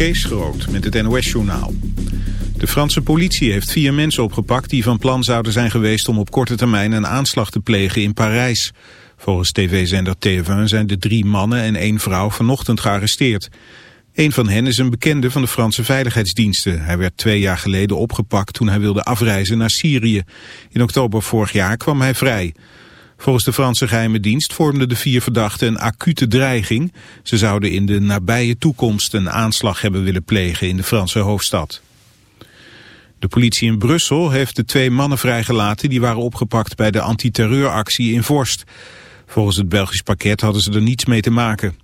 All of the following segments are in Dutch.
Kees Groot met het NOS-journaal. De Franse politie heeft vier mensen opgepakt die van plan zouden zijn geweest om op korte termijn een aanslag te plegen in Parijs. Volgens tv-zender TF1 zijn de drie mannen en één vrouw vanochtend gearresteerd. Een van hen is een bekende van de Franse veiligheidsdiensten. Hij werd twee jaar geleden opgepakt toen hij wilde afreizen naar Syrië. In oktober vorig jaar kwam hij vrij. Volgens de Franse geheime dienst vormden de vier verdachten een acute dreiging. Ze zouden in de nabije toekomst een aanslag hebben willen plegen in de Franse hoofdstad. De politie in Brussel heeft de twee mannen vrijgelaten die waren opgepakt bij de antiterreuractie in Vorst. Volgens het Belgisch pakket hadden ze er niets mee te maken.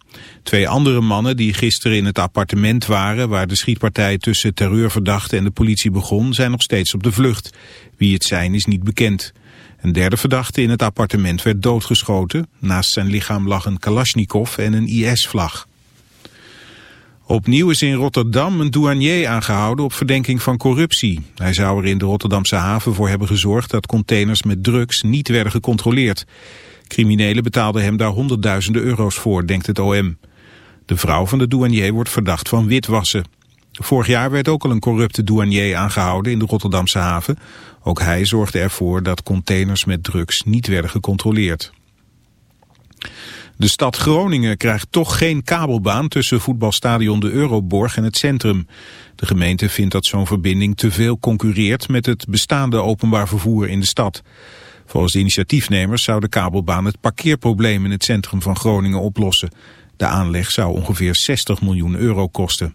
Twee andere mannen die gisteren in het appartement waren... waar de schietpartij tussen terreurverdachten en de politie begon... zijn nog steeds op de vlucht. Wie het zijn is niet bekend. Een derde verdachte in het appartement werd doodgeschoten. Naast zijn lichaam lag een Kalashnikov en een IS-vlag. Opnieuw is in Rotterdam een douanier aangehouden op verdenking van corruptie. Hij zou er in de Rotterdamse haven voor hebben gezorgd dat containers met drugs niet werden gecontroleerd. Criminelen betaalden hem daar honderdduizenden euro's voor, denkt het OM. De vrouw van de douanier wordt verdacht van witwassen. Vorig jaar werd ook al een corrupte douanier aangehouden in de Rotterdamse haven. Ook hij zorgde ervoor dat containers met drugs niet werden gecontroleerd. De stad Groningen krijgt toch geen kabelbaan tussen voetbalstadion de Euroborg en het centrum. De gemeente vindt dat zo'n verbinding te veel concurreert met het bestaande openbaar vervoer in de stad. Volgens de initiatiefnemers zou de kabelbaan het parkeerprobleem in het centrum van Groningen oplossen. De aanleg zou ongeveer 60 miljoen euro kosten.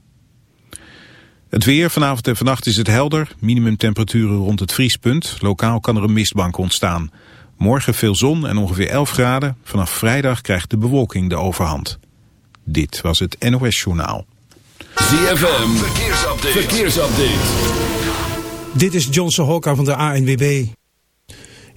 Het weer, vanavond en vannacht is het helder. Minimumtemperaturen rond het vriespunt. Lokaal kan er een mistbank ontstaan. Morgen veel zon en ongeveer 11 graden. Vanaf vrijdag krijgt de bewolking de overhand. Dit was het NOS Journaal. ZFM, verkeersupdate. verkeersupdate. Dit is Johnson Hokka van de ANWB.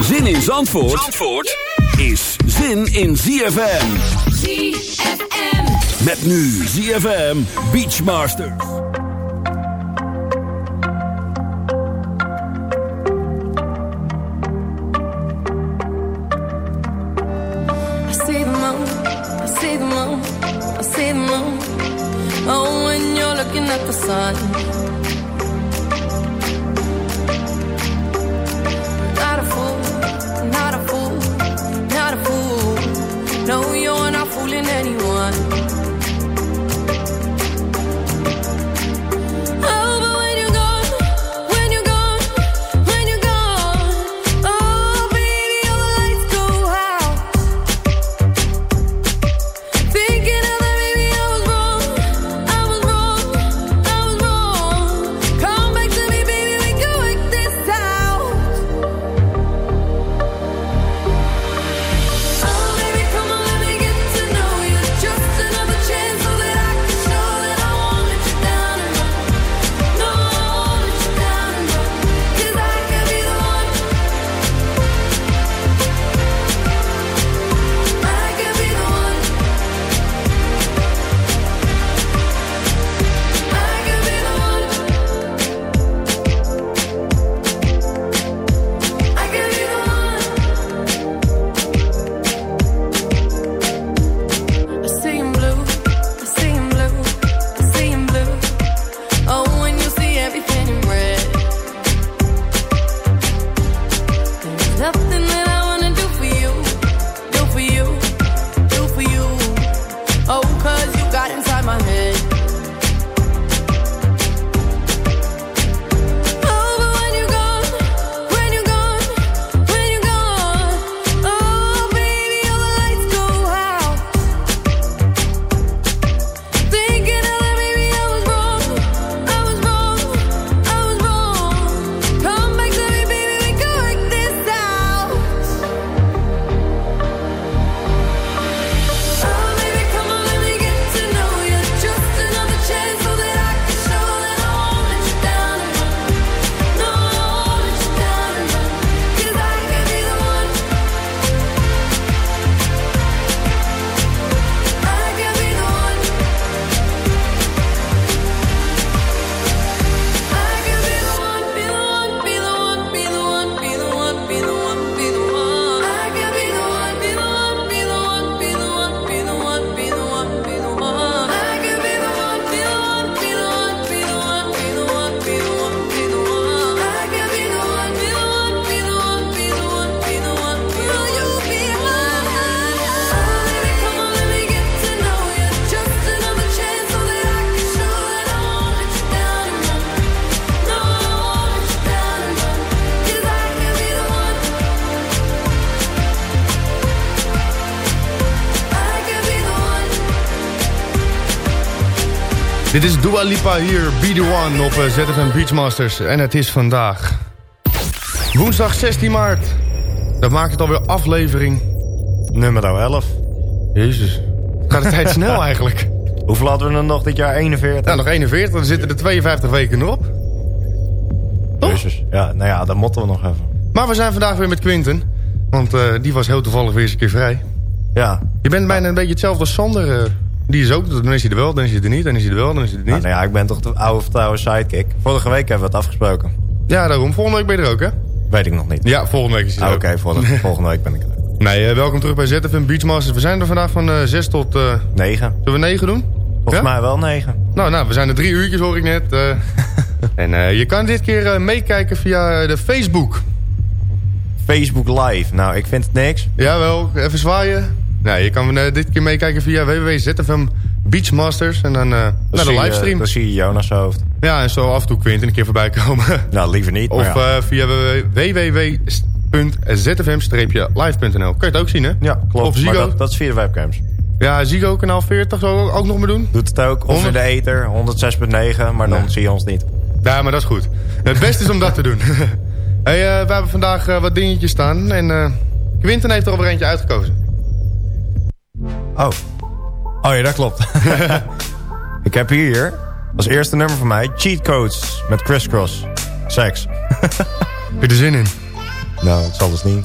Zin in Zandvoort, Zandvoort is zin in ZFM. ZFM. Met nu ZFM Beachmasters. I see the moon, I see the moon, I see the moon. Oh, when you're looking at the sun. anyone. Dit is Dua Lipa hier, Be The One op eh, ZFM Beachmasters. En het is vandaag woensdag 16 maart. Dat maakt het alweer aflevering. Nummer 11. Jezus, gaat de tijd snel eigenlijk. Hoeveel hadden we er nog dit jaar? 41? Nou, nog 41, dan zitten er 52 weken erop. Jezus. Ja, nou ja, dan moeten we nog even. Maar we zijn vandaag weer met Quinten. Want eh, die was heel toevallig weer eens een keer vrij. Ja. Je bent bijna een beetje hetzelfde als Sander. eh. Die is ook, dan is hij er wel, dan is hij er niet, dan is hij er wel, dan is hij er niet. Nou, nou ja, ik ben toch de oude vertrouwen sidekick. Vorige week hebben we het afgesproken. Ja, daarom. Volgende week ben je er ook, hè? Weet ik nog niet. Ja, volgende week is hij Ah, er Oké, ook. volgende, volgende week ben ik er. Nee, eh, welkom terug bij ZFM Beachmasters. We zijn er vandaag van eh 6 tot... eh 9. zullen we 9 doen? Volgens Ja? mij wel 9. Nou, nou, we zijn er drie uurtjes, hoor ik net. eh. en eh, je kan dit keer eh, meekijken via de Facebook. Facebook Live. Nou, ik vind het niks. Jawel, even zwaaien. Nou, je kan eh, dit keer meekijken via www.zfm Beachmasters. En dan eh, naar de livestream. Dan zie je Jonas hoofd. Ja, en zo af en toe Quinten een keer voorbij komen. Nou, liever niet. of ja. eh, via www.zfm-live.nl. Kan je het ook zien, hè? ja, klopt. Of Zigo. dat, dat is via de webcams. Ja, Zigo kanaal 40 zou ik ook nog maar doen. Doet het ook. Of in de ether, 106.9. Maar dan Nee. zie je ons niet. Ja, maar dat is goed. Het beste is om dat te doen. hey, we hebben vandaag wat dingetjes staan. En eh Quinten heeft er alweer eentje uitgekozen. Oh. Oh ja, dat klopt. ik heb hier als eerste nummer van mij Cheat Codes met Crisscross. Sex. Heb je er zin in? Nou, het zal dus niet.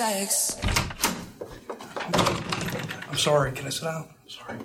Sex. I'm sorry. Can I sit down? Sorry.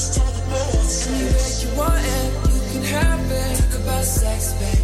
Let's talk about sex. Anywhere you want it, you can have it. Talk about sex, baby.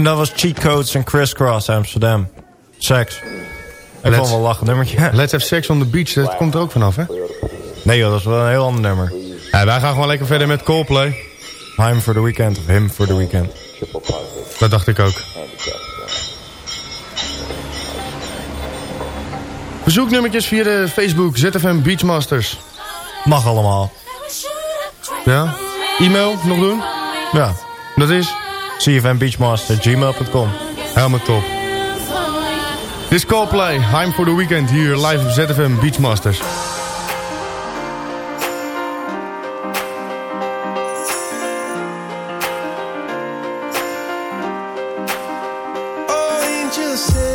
En dat was Cheat Codes en Crisscross Amsterdam. Sex. Ik vond wel een lachend nummertje. Let's have sex on the beach, dat komt er ook vanaf, hè? Nee joh, dat is wel een heel ander nummer. Ja, wij gaan gewoon lekker verder met Coldplay. Him for the Weekend of Him for the Weekend. Dat dacht ik ook. Verzoeknummertjes via de Facebook ZFM Beachmasters. Mag allemaal. Ja? E-mail nog doen? Ja. Dat is? cfmbeachmaster.gmail.com Helemaal top. Dit is Coldplay, I'm for the Weekend hier live op ZFM Beachmasters. Sent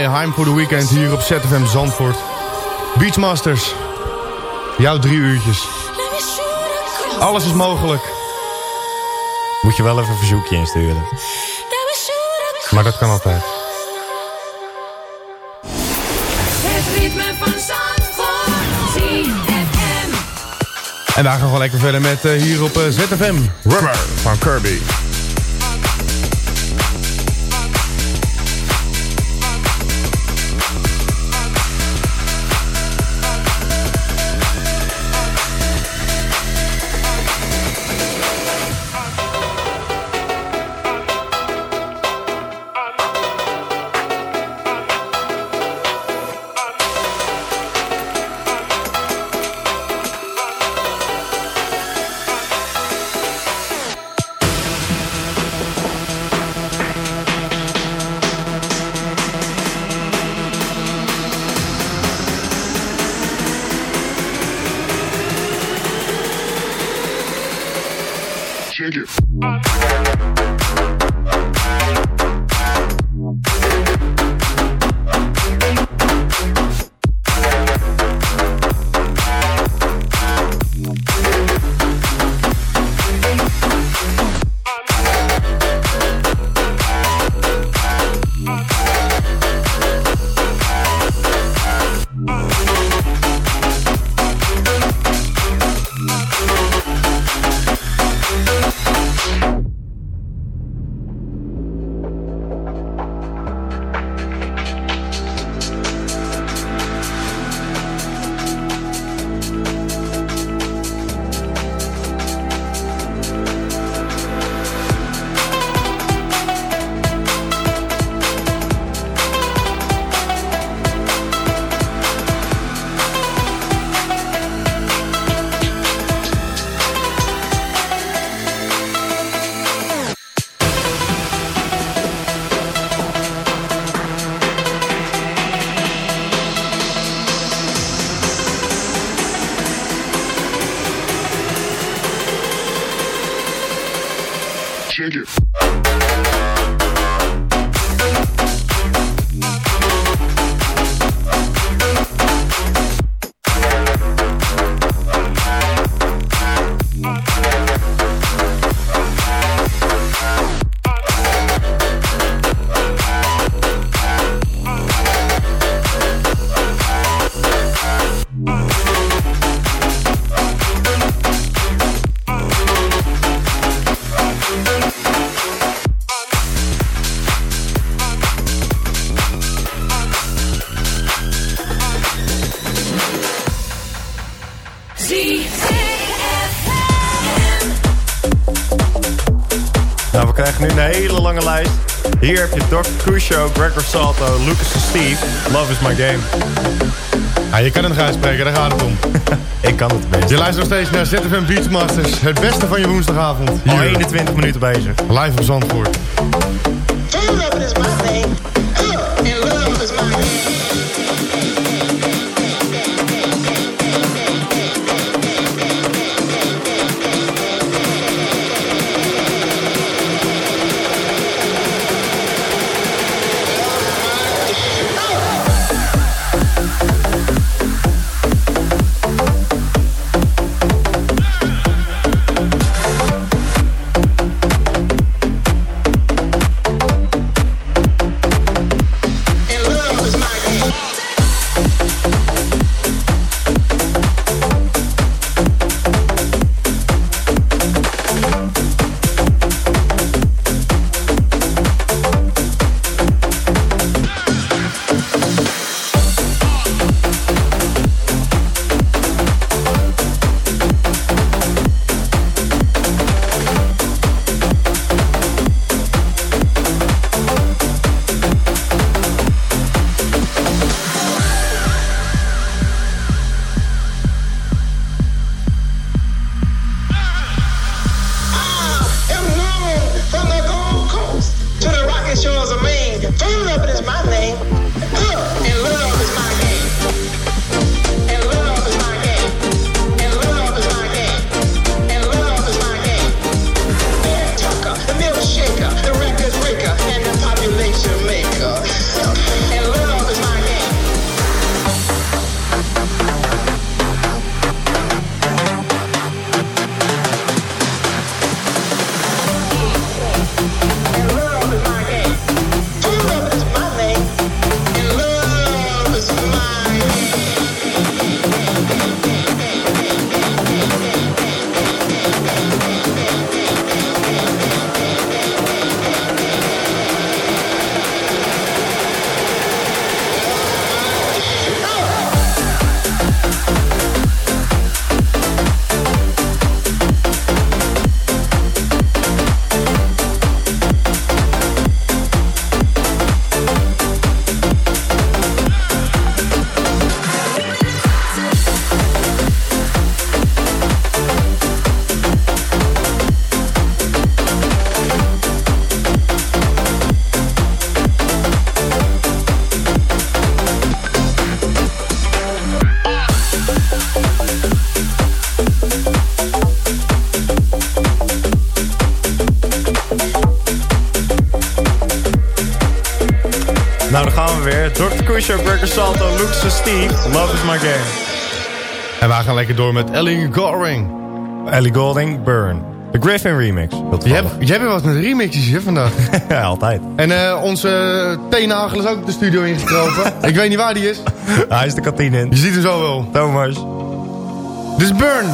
Coldplay, I'm for the Weekend hier op ZFM Zandvoort. Beachmasters. Jouw drie uurtjes. Alles is mogelijk. Moet je wel even een verzoekje insturen. Maar dat kan altijd. Het ritme van Zandvoort. En daar gaan we gewoon lekker verder met eh, hier op eh, ZFM. Rubber van Kirby. Nou, Hier heb je Doc Crucio, Gregor Salto, Lucas en Steve. Love is my game. Ja, je kan het nog uitspreken, daar gaat het om. Ik kan het best. Je luistert nog steeds naar ZFM Beachmasters. Het beste van je woensdagavond. Al Hier, 21 minuten bezig. live op Zandvoort. And Dr. Kusha, Breaker Salto, en Steve. Love is my game. En wij gaan lekker door met Ellie Goring. Ellie Golding, Burn. De Griffin remix. Je hebt, je hebt weer wat met remixjes hè, vandaag. ja, altijd. En eh, onze Teenagel is ook de studio ingekropen. Ik weet niet waar die is. Hij is de kantine in. Je ziet hem zo wel. Thomas. Dit is Burn.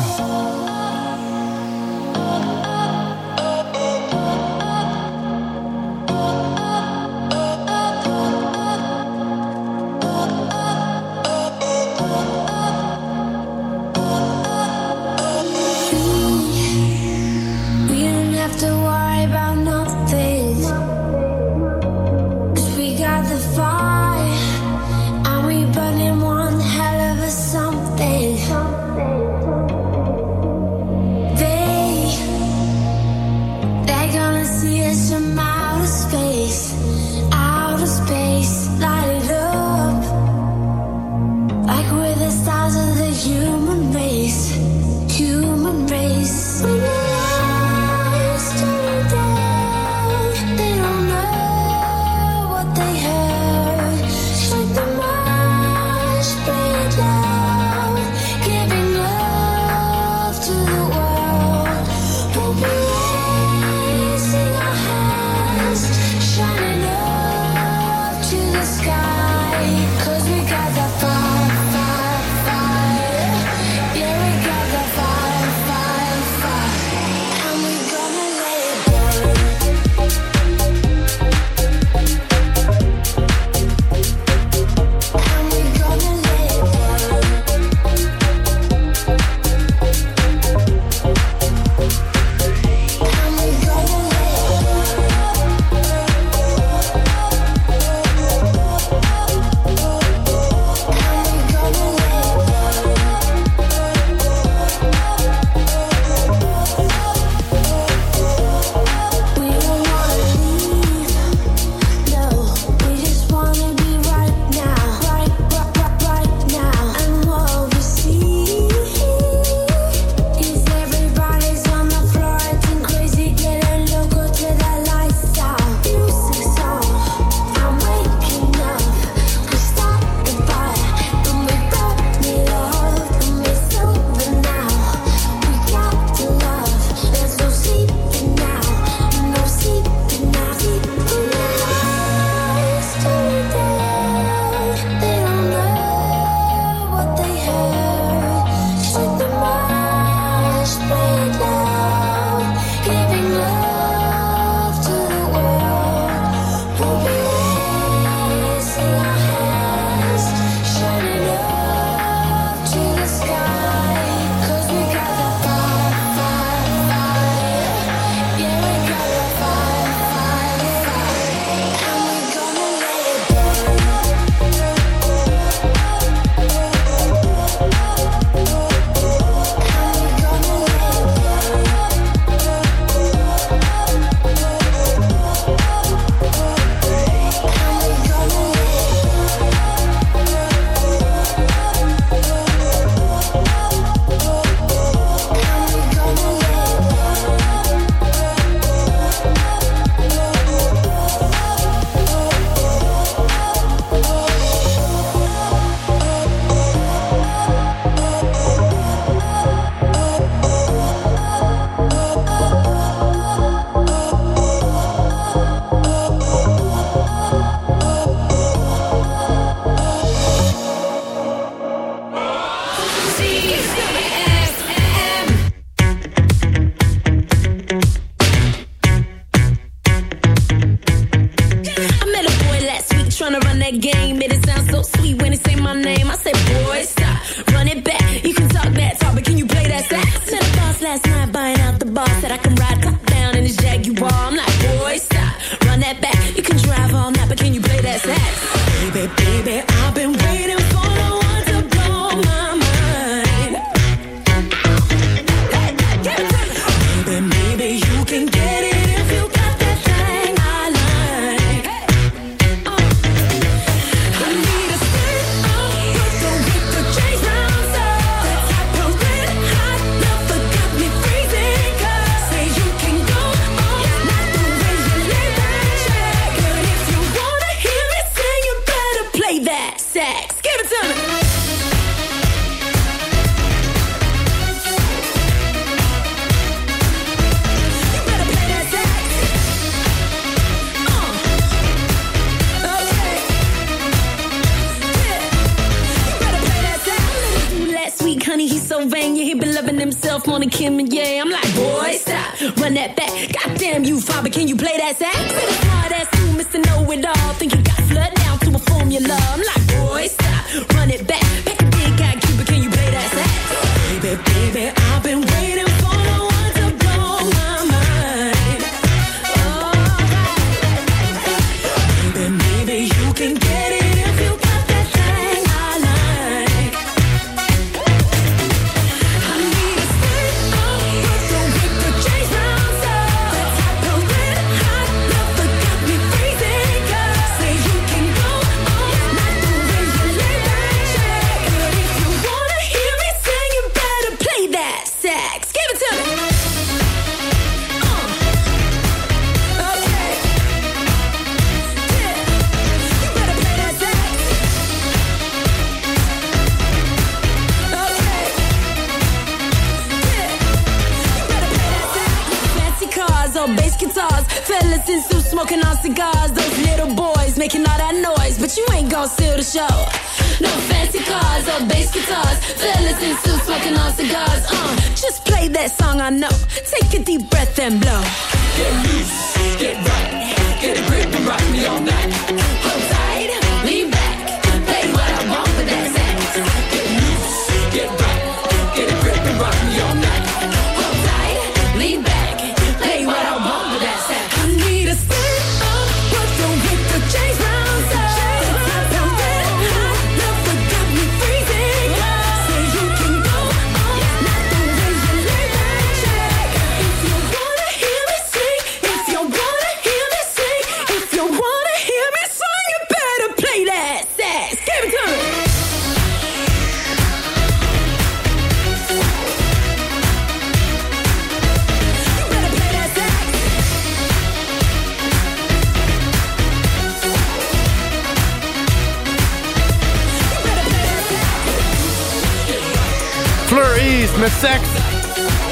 Met Sex.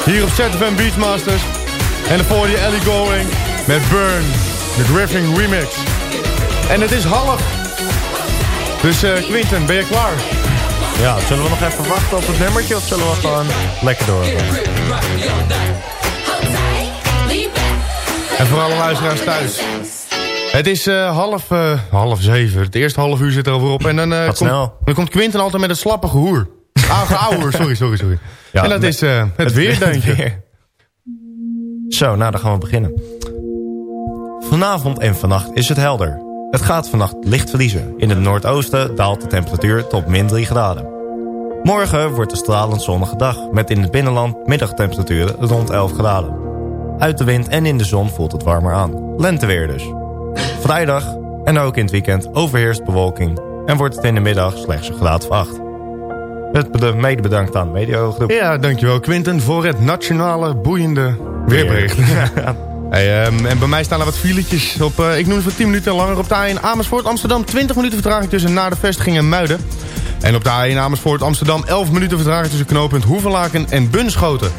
Hier op ZFM Beachmasters. En daarvoor die Ellie Going met Burn. De Griffin remix. En het is half. Dus eh Quinten, ben je klaar? Ja, zullen we nog even wachten op het nummertje of zullen we gewoon lekker door? En voor alle luisteraars thuis. Het is eh, half, eh, half zeven. Het eerste half uur zit er alweer op. En dan, komt, dan komt Quinten altijd met een slappige hoer. Ah, geouwer, sorry, sorry, sorry. Ja, en dat met- is eh, het, weerdeuntje. weer. Zo, nou dan gaan we beginnen. Vanavond en vannacht is het helder. Het gaat vannacht licht verliezen. In het noordoosten daalt de temperatuur tot min 3 graden. Morgen wordt een stralend zonnige dag... met in het binnenland middagtemperaturen rond 11 graden. Uit de wind en in de zon voelt het warmer aan. Lenteweer dus. Vrijdag en ook in het weekend overheerst bewolking... en wordt het in de middag slechts een graad of 8. Mede bedankt aan de mediagroep. Ja, dankjewel Quinten voor het nationale boeiende weerbericht. Hey, ehm, en bij mij staan er wat filetjes op, eh, ik noem het voor 10 minuten langer. Op de A1 Amersfoort Amsterdam 20 minuten vertraging tussen naar de vestiging en Muiden. En op de A1 Amersfoort Amsterdam 11 minuten vertraging tussen knooppunt Hoevelaken en Bunschoten.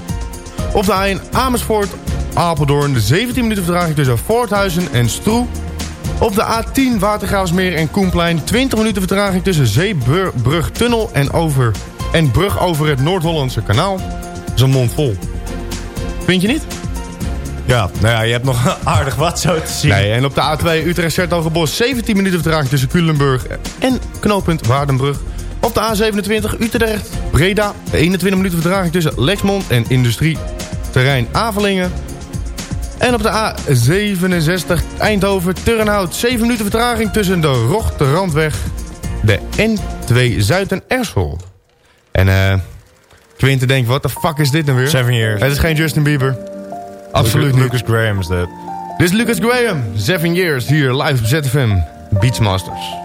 Op de A1 Amersfoort Apeldoorn 17 minuten vertraging tussen Voorthuizen en Stroe. Op de A10 Watergraafsmeer en Koenplein 20 minuten vertraging tussen Zeebrug Tunnel en, over, en brug over het Noord-Hollandse kanaal. Dat is een mond vol. Vind je niet? Ja, nou ja, je hebt nog aardig wat zo te zien. Nee, en op de A2 Utrecht Sertogenbos 17 minuten vertraging tussen Culemburg en knooppunt Waardenbrug. Op de A27 Utrecht Breda 21 minuten vertraging tussen Lexmond en industrieterrein Avelingen. En op de A67 Eindhoven Turnhout 7 minuten vertraging tussen de Rochte Randweg, de N2 Zuid en. En eh Quinten denkt, wat de fuck is dit nou weer? Seven years. Het is geen Justin Bieber. Absoluut Lucas, niet. Lucas Graham is dit. Dit is Lucas Graham, 7 years, hier live op ZFM, Beachmasters.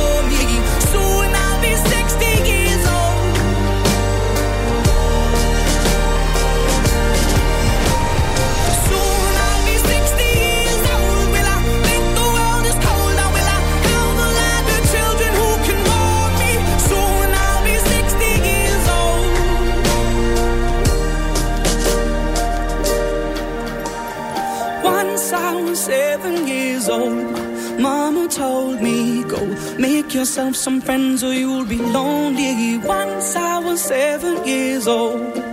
Was seven years old, Mama told me, Go make yourself some friends or you'll be lonely. Once I was seven years old.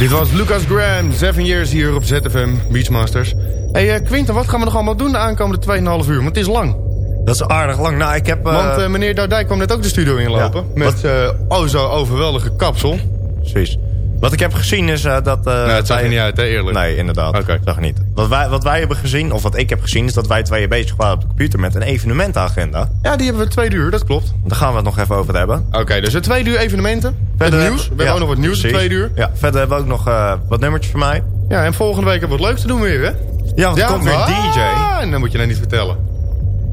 Dit was Lucas Graham, 7 years hier op ZFM Beachmasters. hey, eh, Quinten, wat gaan we nog allemaal doen de aankomende 2,5 uur? Want het is lang. Dat is aardig lang. Nou, ik heb... eh, Want eh, meneer Doudijk kwam net ook de studio inlopen. Ja, met eh oh zo overweldige kapsel. Precies. Wat ik heb gezien is eh, dat... eh, nee, het zag er niet uit, hè, eerlijk. Nee, inderdaad. Oké. Het zag er niet. Wat wij, wat wij hebben gezien, of wat ik heb gezien... is dat wij tweeën bezig waren op de computer met een evenementenagenda. Ja, die hebben we twee uur, dat klopt. Daar gaan we het nog even over hebben. Oké, dus een twee uur evenementen. Het Verder nieuws. We hebben- hebben ja, ook nog wat nieuws in precies. twee uur. Ja, verder hebben we ook nog eh, wat nummertjes van mij. Ja, en volgende week hebben we wat leuks te doen weer, hè? Ja, want er komt weer een ah, DJ. En dan moet je nou niet vertellen.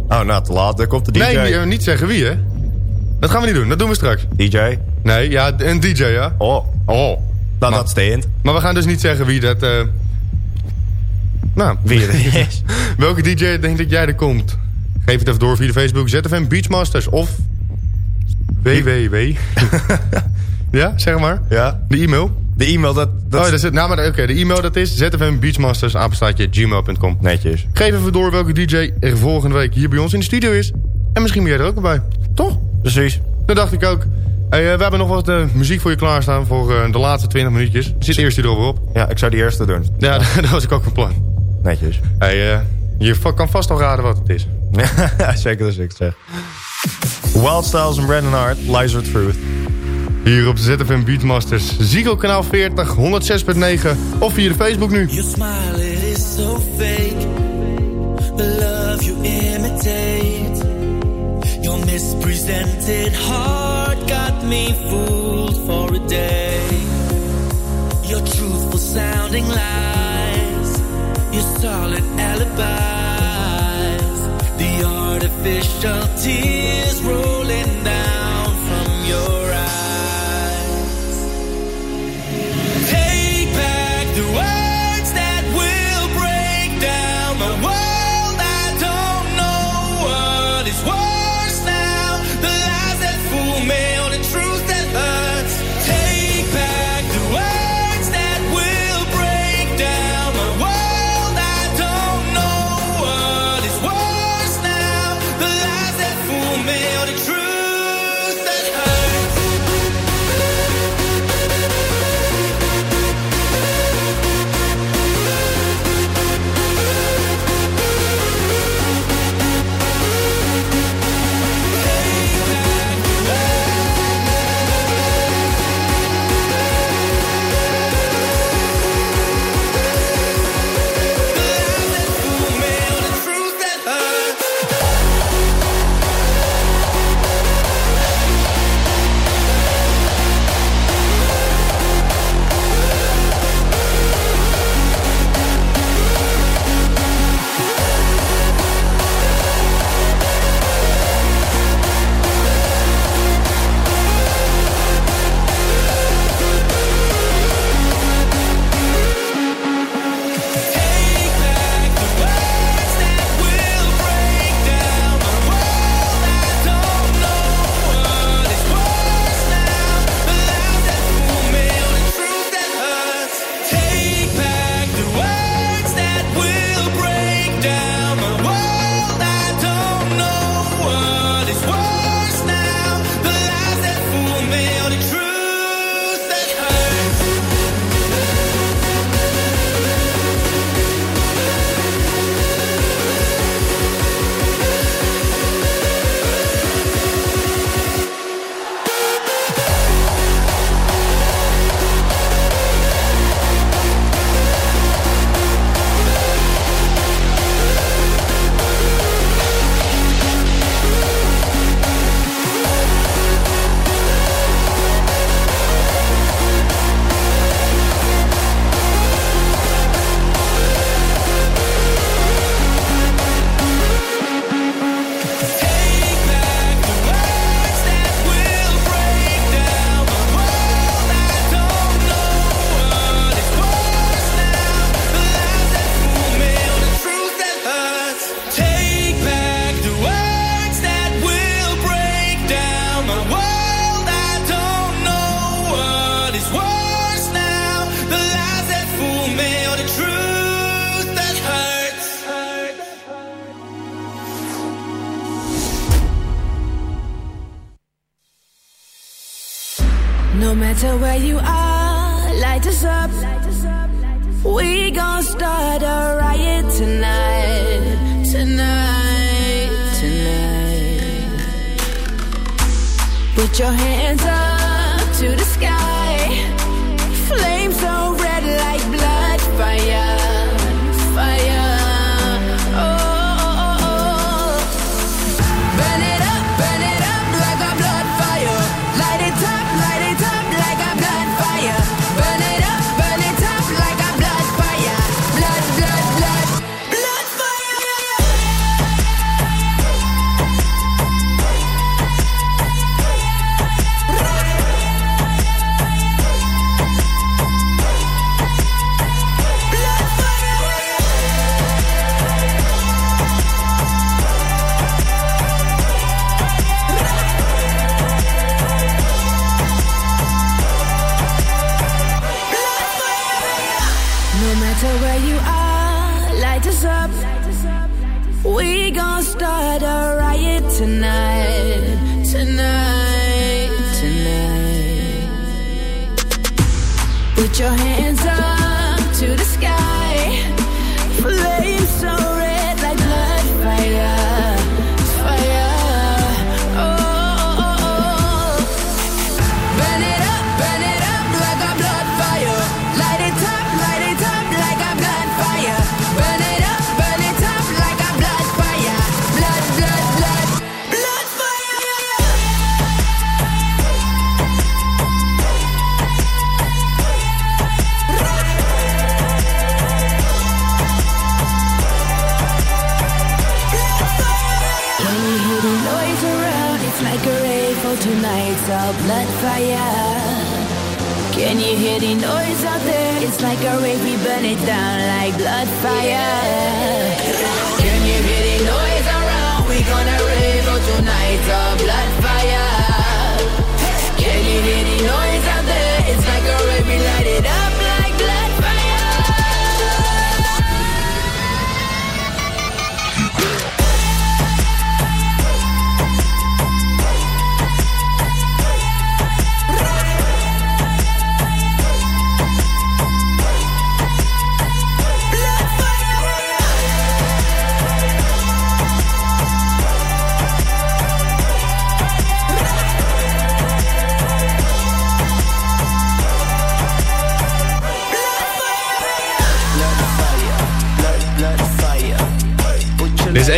Oh, nou, te laat. Er komt de DJ. Nee, niet, eh, niet zeggen wie, hè? Dat gaan we niet doen, dat doen we straks. DJ. Nee, ja, een DJ, ja. Oh, Oh. nou, Maar- dat hint. Maar we gaan dus niet zeggen wie dat... eh Nou, Wie het is. welke DJ denk dat jij er komt? Geef het even door via de Facebook ZFM Beachmasters of www. ja, zeg maar. Ja. De e-mail. De e-mail, dat... dat oh, dat is het. Nou, maar oké, de e-mail dat is zfmbeachmasters, apenstaatje, gmail.com. netjes. Geef even door welke DJ er volgende week hier bij ons in de studio is. En misschien ben jij er ook bij. Toch? Precies. Dat dacht ik ook. Hey, eh, we hebben nog wat eh, muziek voor je klaarstaan voor eh, de laatste 20 minuutjes. Zit eerst hierop op. Ja, ik zou die eerste doen. Ja, dat was ik ook van plan. Netjes. Hey, je kan vast al raden wat het is. Zeker als ik het zeg. Wild Styles en Brandon Hart, Lies or Truth. Hier op ZFM Beatmasters. Zigo kanaal 40, 106.9 of via de Facebook nu. Your smile, it is so fake. The love you imitate. Your mispresented heart got me fooled for a day. building lies, your solid alibis, the artificial tears rolling down from your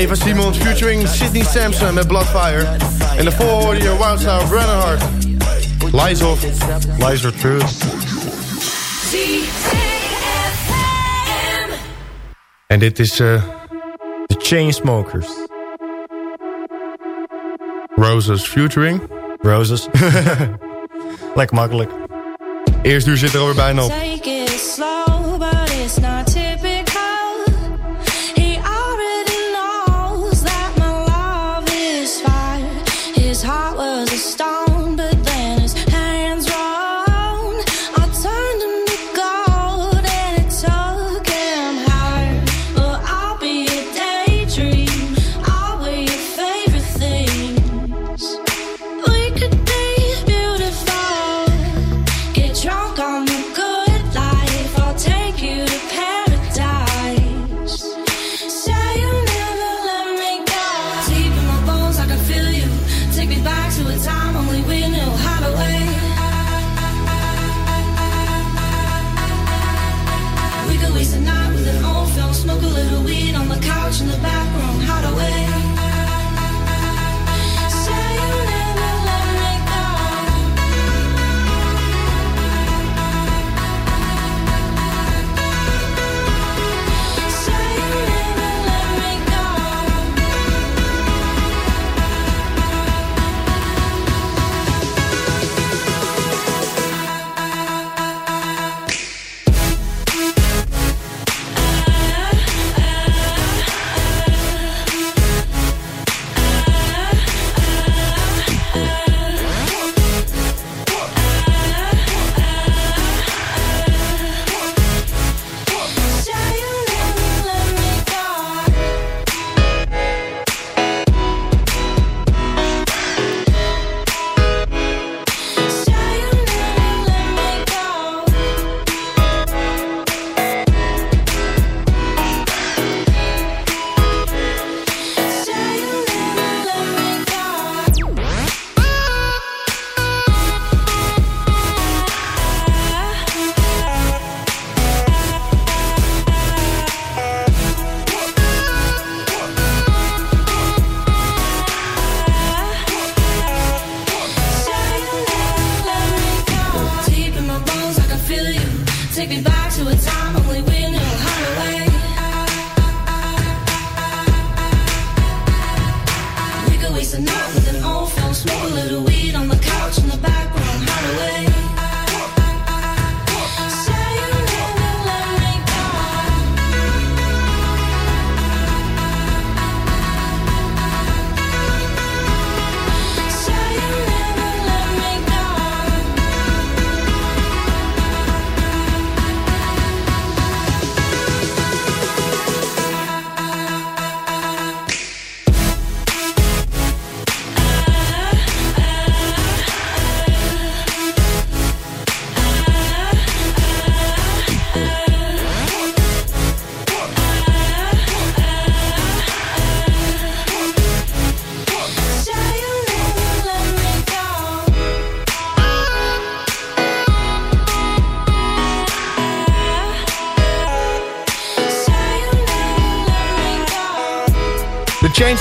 Eva Simons featuring Sidney Samson met Bloodfire. En de hoorde je Wildstyle Brennenhart. Lies of. Lies or Truth. En dit is eh, de Chainsmokers. Roses featuring... Roses. Lekker makkelijk. Eerst uur zit er alweer bijna op.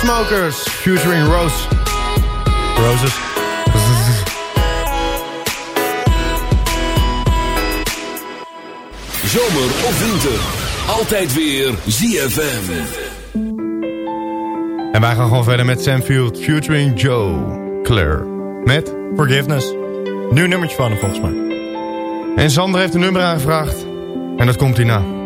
Smokers, featuring Rose. Roses. Zomer of winter, altijd weer ZFM. En wij gaan gewoon verder met Sam Field, featuring Joe Claire. Met Forgiveness. Nu nummertje van hem volgens mij. En Sander heeft een nummer aangevraagd. En dat komt hierna.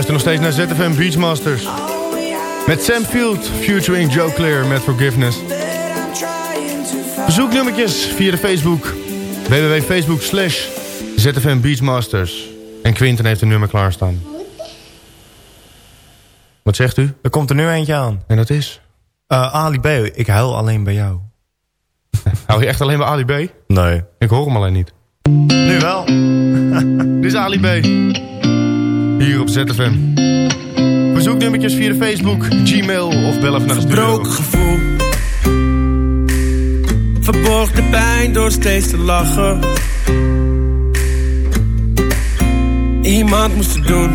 Luistert nog steeds naar ZFM Beachmasters. Met Sam Field, featuring Joe Clear met Forgiveness. Bezoeknummertjes via de Facebook. www.facebook slash ZFM Beachmasters. En Quinten heeft een nummer klaarstaan. Wat zegt u? Er komt er nu eentje aan. En dat is? Eh, Ali B, ik huil alleen bij jou. Hou je echt alleen bij Ali B? Nee. Ik hoor hem alleen niet. Nu wel. Dit is Ali B. Hier op ZFM. Bezoeknummertjes via de Facebook, Gmail of bel even naar de studio. Gevoel. Verborg de pijn door steeds te lachen. Iemand moest het doen.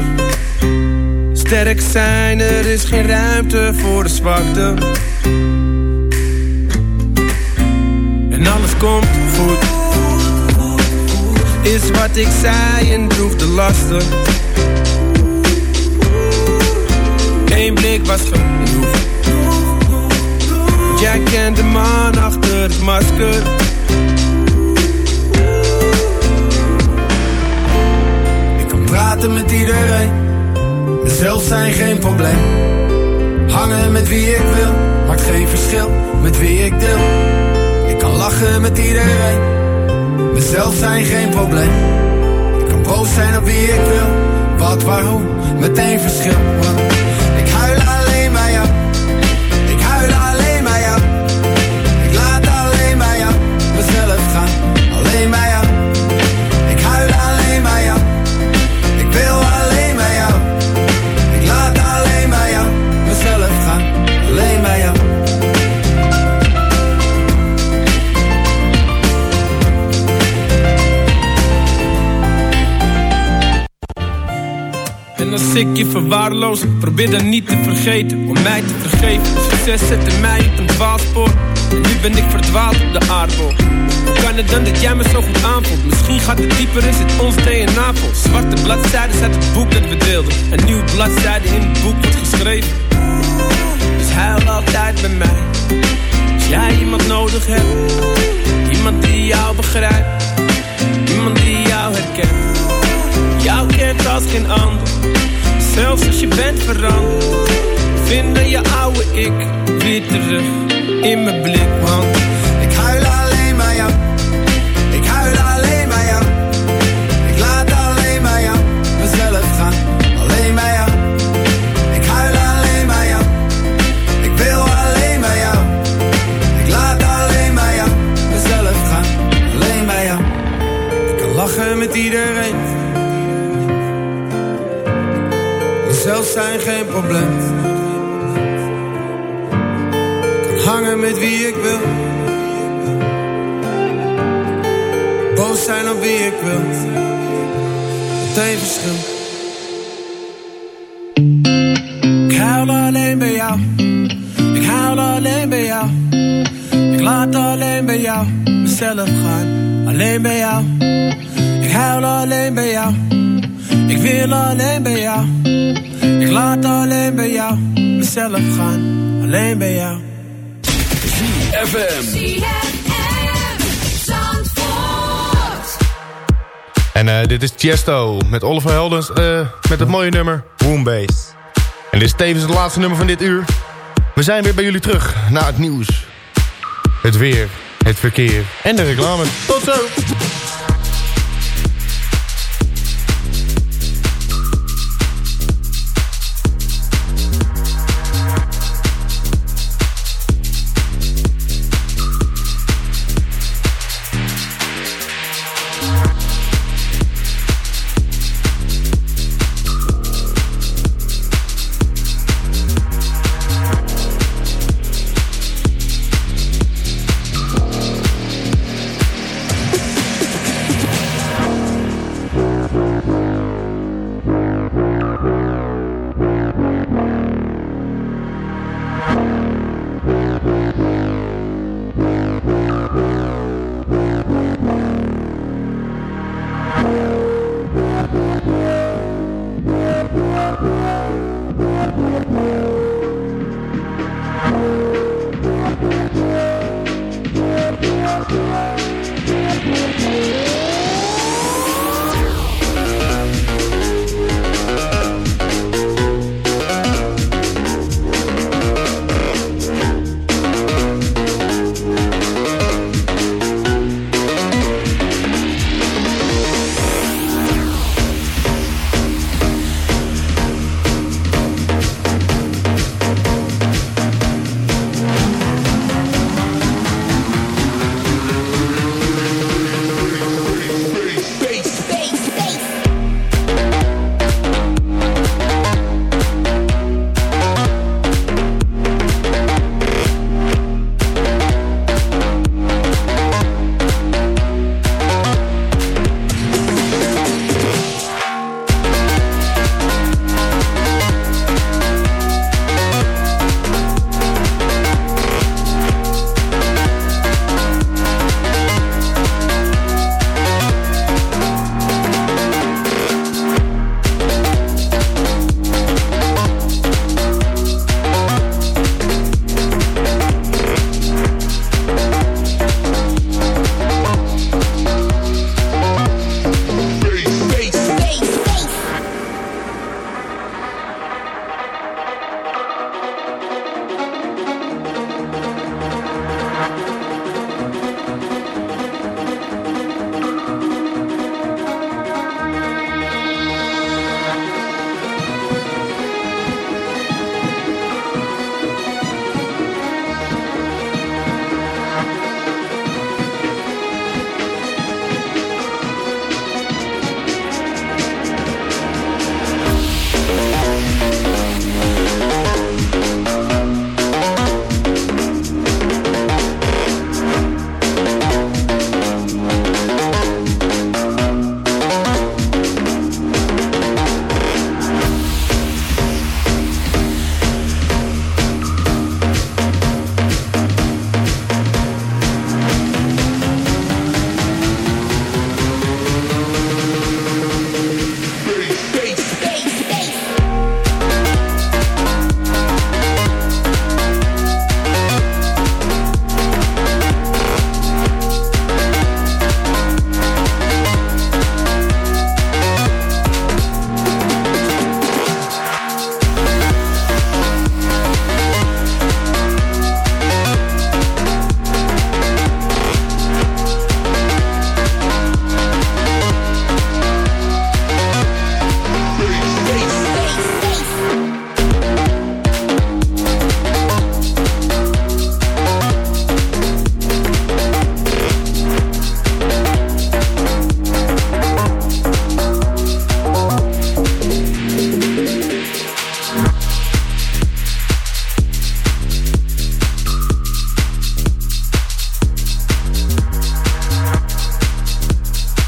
Sterk zijn, er is geen ruimte voor de zwakte. En alles komt goed. Is wat ik zei en droeg de lasten. Eén blik was genoeg. Jij kent de man achter het masker. Ik kan praten met iedereen. Mezelf zijn geen probleem. Hangen met wie ik wil. Maakt geen verschil met wie ik deel. Ik kan lachen met iedereen. Mezelf zijn geen probleem. Ik kan boos zijn op wie ik wil. Wat, waarom, meteen verschil. Ik je verwaarloos, probeer dan niet te vergeten om mij te vergeven. Succes zette mij op een dwaalspoor. En nu ben ik verdwaald op de aardbol. Hoe kan het dan dat jij me zo goed aanvoelt? Misschien gaat het dieper, is het ons DNA vol. Zwarte bladzijden uit het boek dat we deelden. Een nieuwe bladzijde in het boek wordt geschreven. Dus huil altijd bij mij. Als jij iemand nodig hebt. Iemand die jou begrijpt. Iemand die jou herkent. Jou kent als geen ander. Zelfs als je bent veranderd. Vinden je oude ik weer terug in mijn blik. Want Ik huil alleen bij jou. Ik huil alleen bij jou. Ik laat alleen bij jou mezelf gaan. Alleen bij jou. Ik huil alleen bij jou. Ik wil alleen bij jou. Ik laat alleen bij jou mezelf gaan. Alleen bij jou. Ik kan lachen met iedereen. Zijn geen probleem. Ik kan hangen met wie ik wil. Boos zijn op wie ik wil. Meteen verschil. Ik huil alleen bij jou. Ik huil alleen bij jou. Ik laat alleen bij jou mezelf gaan. Alleen bij jou. Ik huil alleen bij jou. Ik wil alleen bij jou. Ik laat alleen bij jou mezelf gaan. Alleen bij jou. FM. En eh, dit is Tiesto met Oliver Heldens eh, met het mooie nummer Woombase. En dit is tevens het laatste nummer van dit uur. We zijn weer bij jullie terug na het nieuws. Het weer, het verkeer en de reclame. Tot zo!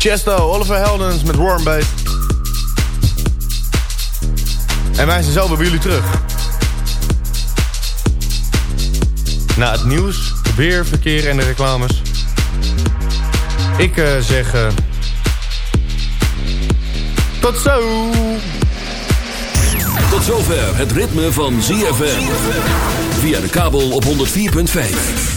Chesto, Oliver Heldens met Warm. En wij zijn zo bij jullie terug. Na het nieuws, weer, verkeer en de reclames. Ik eh, zeg... eh, tot zo! Tot zover het ritme van ZFM. Via de kabel op 104.5.